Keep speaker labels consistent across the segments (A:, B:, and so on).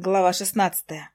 A: Глава шестнадцатая.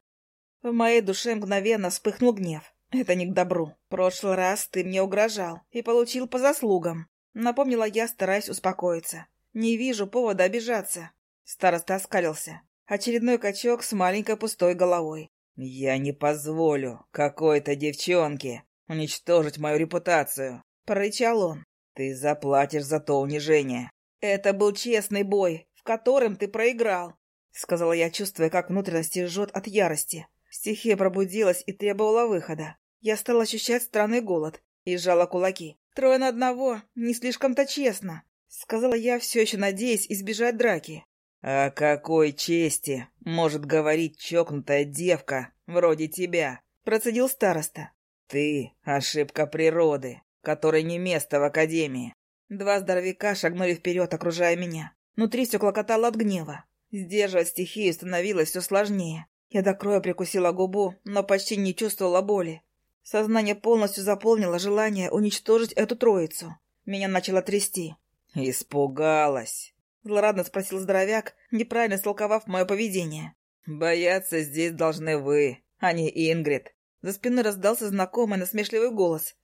A: В моей душе мгновенно вспыхнул гнев. Это не к добру. В прошлый раз ты мне угрожал и получил по заслугам. Напомнила я, стараясь успокоиться. Не вижу повода обижаться. Староста оскалился. Очередной качок с маленькой пустой головой.
B: «Я не позволю какой-то девчонке уничтожить мою репутацию», —
A: прорычал он.
B: «Ты заплатишь за то унижение».
A: «Это был честный бой, в котором ты проиграл. — сказала я, чувствуя, как внутренности жжет от ярости. Стихия пробудилась и требовала выхода. Я стала ощущать странный голод и сжала кулаки. «Трое на одного, не слишком-то честно», — сказала я, все еще надеясь избежать драки.
B: «О какой чести может говорить чокнутая девка вроде тебя?»
A: — процедил староста.
B: «Ты — ошибка природы, которой не место в академии».
A: Два здоровяка шагнули вперед, окружая меня. Внутри все клокотало от гнева. Сдерживать стихию становилось все сложнее. Я до кроя прикусила губу, но почти не чувствовала боли. Сознание полностью заполнило желание уничтожить эту троицу. Меня начало трясти.
B: «Испугалась?»
A: — злорадно спросил здоровяк, неправильно истолковав мое поведение.
B: «Бояться здесь должны вы, а не Ингрид».
A: За спиной раздался знакомый насмешливый голос.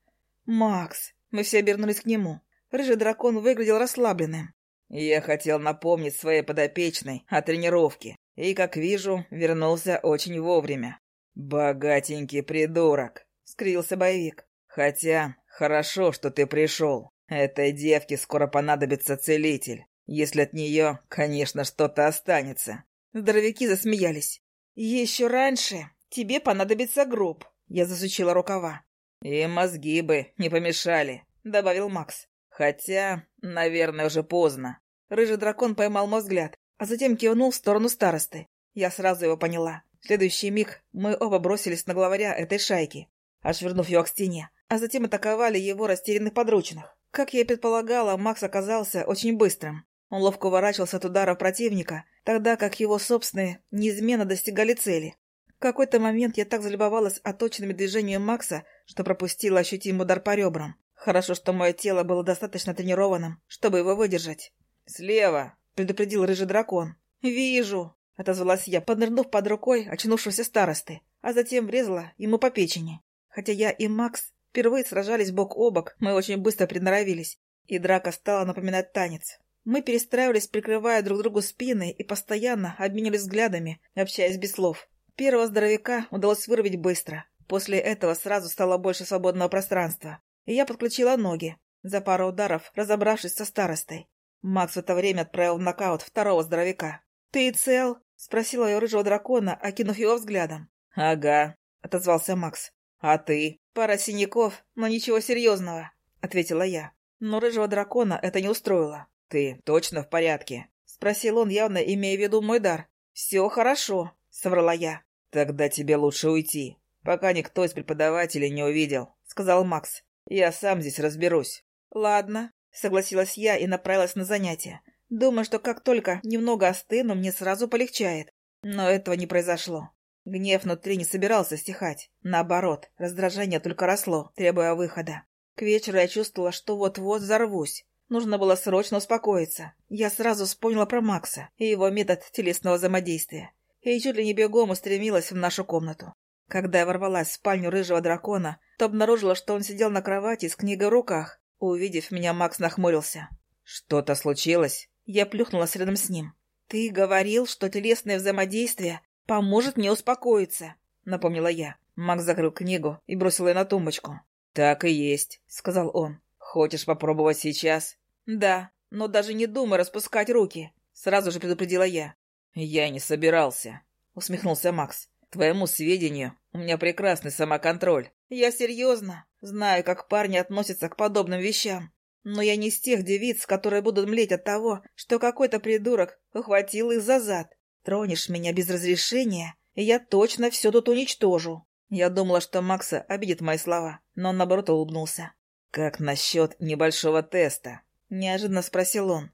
A: «Макс!» Мы все обернулись к нему. Рыжий дракон выглядел расслабленным.
B: Я хотел напомнить своей подопечной о тренировке, и, как вижу, вернулся очень вовремя. «Богатенький придурок», — скрился боевик. «Хотя, хорошо, что ты пришел. Этой девке скоро понадобится целитель, если от нее, конечно, что-то останется».
A: Здоровяки засмеялись. «Еще раньше тебе понадобится гроб», — я засучила рукава.
B: «И мозги бы не помешали», — добавил Макс. Хотя, наверное, уже поздно.
A: Рыжий дракон поймал мой взгляд, а затем кивнул в сторону старосты. Я сразу его поняла. В следующий миг мы оба бросились на главаря этой шайки, отшвырнув его к стене, а затем атаковали его растерянных подручных. Как я и предполагала, Макс оказался очень быстрым. Он ловко уворачивался от ударов противника, тогда как его собственные неизменно достигали цели. В какой-то момент я так залюбовалась оточенными движениями Макса, что пропустила ощутимый удар по ребрам. Хорошо, что мое тело было достаточно тренированным, чтобы его выдержать.
B: «Слева!»
A: — предупредил рыжий дракон. «Вижу!» — отозвалась я, поднырнув под рукой очнувшегося старосты, а затем врезала ему по печени. Хотя я и Макс впервые сражались бок о бок, мы очень быстро приноровились, и драка стала напоминать танец. Мы перестраивались, прикрывая друг другу спины и постоянно обменивались взглядами, общаясь без слов. Первого здоровяка удалось вырвать быстро. После этого сразу стало больше свободного пространства и я подключила ноги, за пару ударов разобравшись со старостой. Макс в это время отправил в нокаут второго здоровяка. «Ты цел?» — спросила я рыжего дракона, окинув его взглядом.
B: «Ага», — отозвался Макс. «А ты?»
A: «Пара синяков, но ничего серьезного», — ответила я. Но рыжего дракона это не устроило.
B: «Ты точно в порядке?»
A: — спросил он, явно имея в виду мой дар. «Все хорошо», — соврала я.
B: «Тогда тебе лучше уйти, пока никто из преподавателей не увидел», — сказал Макс. Я сам здесь разберусь.
A: Ладно, согласилась я и направилась на занятия. Думаю, что как только немного остыну, мне сразу полегчает. Но этого не произошло. Гнев внутри не собирался стихать. Наоборот, раздражение только росло, требуя выхода. К вечеру я чувствовала, что вот-вот взорвусь. Нужно было срочно успокоиться. Я сразу вспомнила про Макса и его метод телесного взаимодействия. И чуть ли не бегом устремилась в нашу комнату. Когда я ворвалась в спальню рыжего дракона, то обнаружила, что он сидел на кровати с книгой в руках. Увидев меня, Макс нахмурился.
B: «Что-то случилось?»
A: Я плюхнулась рядом с ним. «Ты говорил, что телесное взаимодействие поможет мне успокоиться», — напомнила я. Макс закрыл книгу и бросил ее на тумбочку.
B: «Так и есть», — сказал он. «Хочешь попробовать сейчас?»
A: «Да, но даже не думай распускать руки», — сразу же предупредила я.
B: «Я не собирался», — усмехнулся Макс твоему сведению, у меня прекрасный самоконтроль.
A: Я серьезно. Знаю, как парни относятся к подобным вещам. Но я не из тех девиц, которые будут млеть от того, что какой-то придурок ухватил их за зад. Тронешь меня без разрешения, и я точно все тут уничтожу. Я думала, что Макса обидит мои слова, но он, наоборот, улыбнулся.
B: «Как насчет небольшого теста?»
A: — неожиданно спросил он.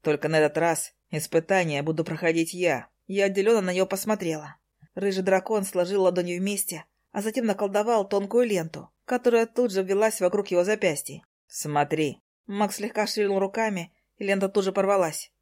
B: «Только на этот раз испытание буду проходить я».
A: Я отделенно на него посмотрела. Рыжий дракон сложил ладони вместе, а затем наколдовал тонкую ленту, которая тут же ввелась вокруг его запястья.
B: «Смотри».
A: Макс слегка шевелил руками, и лента тут же порвалась.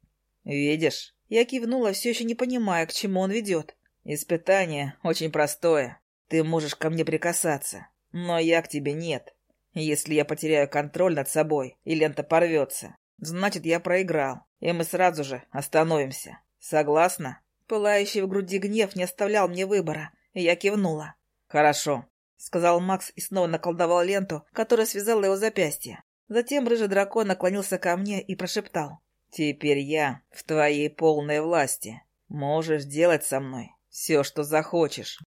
B: «Видишь?»
A: Я кивнула, все еще не понимая, к чему он ведет.
B: Испытание очень простое. Ты можешь ко мне прикасаться, но я к тебе нет. Если я потеряю контроль над собой и лента порвется, значит, я проиграл, и мы сразу же остановимся. Согласна?»
A: Пылающий в груди гнев не оставлял мне выбора, и я кивнула.
B: «Хорошо», —
A: сказал Макс и снова наколдовал ленту, которая связала его запястье. Затем рыжий дракон наклонился ко мне и прошептал.
B: «Теперь я в твоей полной власти. Можешь делать со мной все, что захочешь».